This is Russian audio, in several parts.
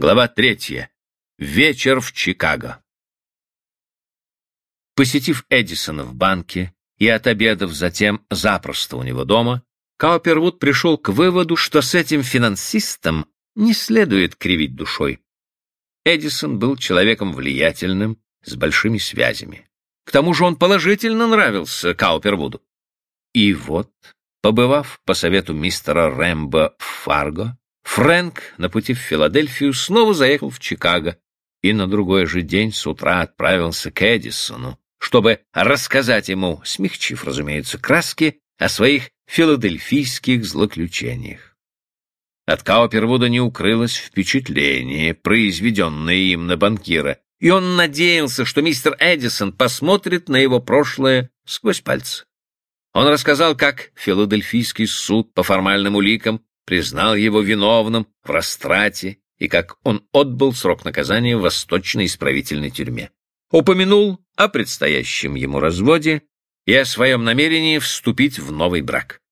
Глава третья. Вечер в Чикаго. Посетив Эдисона в банке и отобедав затем запросто у него дома, Каупервуд пришел к выводу, что с этим финансистом не следует кривить душой. Эдисон был человеком влиятельным, с большими связями. К тому же он положительно нравился Каупервуду. И вот, побывав по совету мистера Рэмбо в Фарго, Фрэнк на пути в Филадельфию снова заехал в Чикаго и на другой же день с утра отправился к Эдисону, чтобы рассказать ему, смягчив, разумеется, краски, о своих филадельфийских злоключениях. От Каупервуда не укрылось впечатление, произведенное им на банкира, и он надеялся, что мистер Эдисон посмотрит на его прошлое сквозь пальцы. Он рассказал, как филадельфийский суд по формальным уликам признал его виновным в растрате и как он отбыл срок наказания в Восточной исправительной тюрьме. Упомянул о предстоящем ему разводе и о своем намерении вступить в новый брак.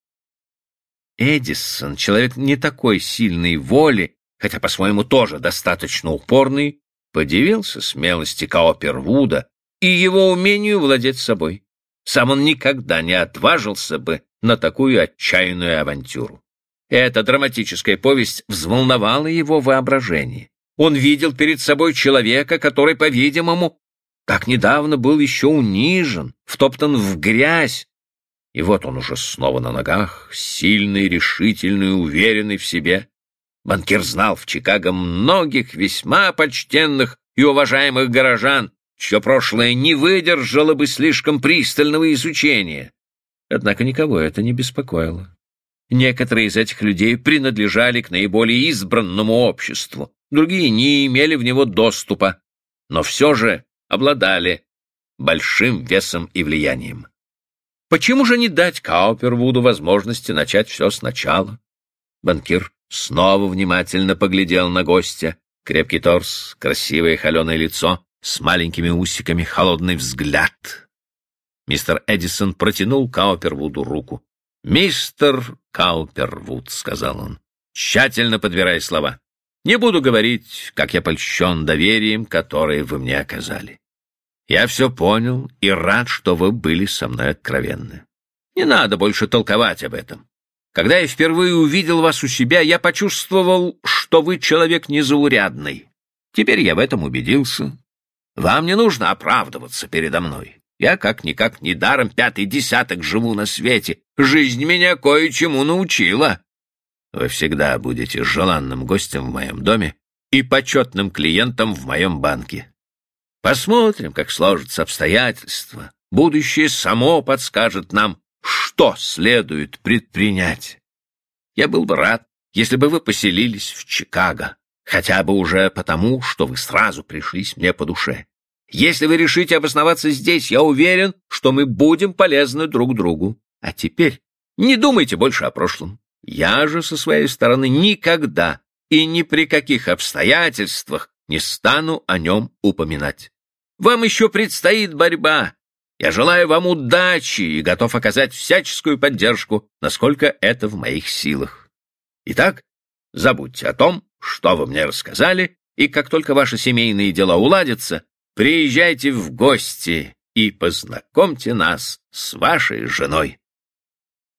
Эдисон, человек не такой сильной воли, хотя по-своему тоже достаточно упорный, подивился смелости Каупервуда и его умению владеть собой. Сам он никогда не отважился бы на такую отчаянную авантюру. Эта драматическая повесть взволновала его воображение. Он видел перед собой человека, который, по-видимому, так недавно был еще унижен, втоптан в грязь. И вот он уже снова на ногах, сильный, решительный, уверенный в себе. Банкир знал в Чикаго многих весьма почтенных и уважаемых горожан, чье прошлое не выдержало бы слишком пристального изучения. Однако никого это не беспокоило. Некоторые из этих людей принадлежали к наиболее избранному обществу, другие не имели в него доступа, но все же обладали большим весом и влиянием. Почему же не дать Каупервуду возможности начать все сначала? Банкир снова внимательно поглядел на гостя. Крепкий торс, красивое холеное лицо, с маленькими усиками, холодный взгляд. Мистер Эдисон протянул Каупервуду руку. «Мистер Каупервуд», — сказал он, тщательно подбирая слова, — «не буду говорить, как я польщен доверием, которое вы мне оказали. Я все понял и рад, что вы были со мной откровенны. Не надо больше толковать об этом. Когда я впервые увидел вас у себя, я почувствовал, что вы человек незаурядный. Теперь я в этом убедился. Вам не нужно оправдываться передо мной. Я как-никак недаром пятый десяток живу на свете. Жизнь меня кое-чему научила. Вы всегда будете желанным гостем в моем доме и почетным клиентом в моем банке. Посмотрим, как сложатся обстоятельства. Будущее само подскажет нам, что следует предпринять. Я был бы рад, если бы вы поселились в Чикаго, хотя бы уже потому, что вы сразу пришлись мне по душе. Если вы решите обосноваться здесь, я уверен, что мы будем полезны друг другу. А теперь не думайте больше о прошлом. Я же со своей стороны никогда и ни при каких обстоятельствах не стану о нем упоминать. Вам еще предстоит борьба. Я желаю вам удачи и готов оказать всяческую поддержку, насколько это в моих силах. Итак, забудьте о том, что вы мне рассказали, и как только ваши семейные дела уладятся, Приезжайте в гости и познакомьте нас с вашей женой.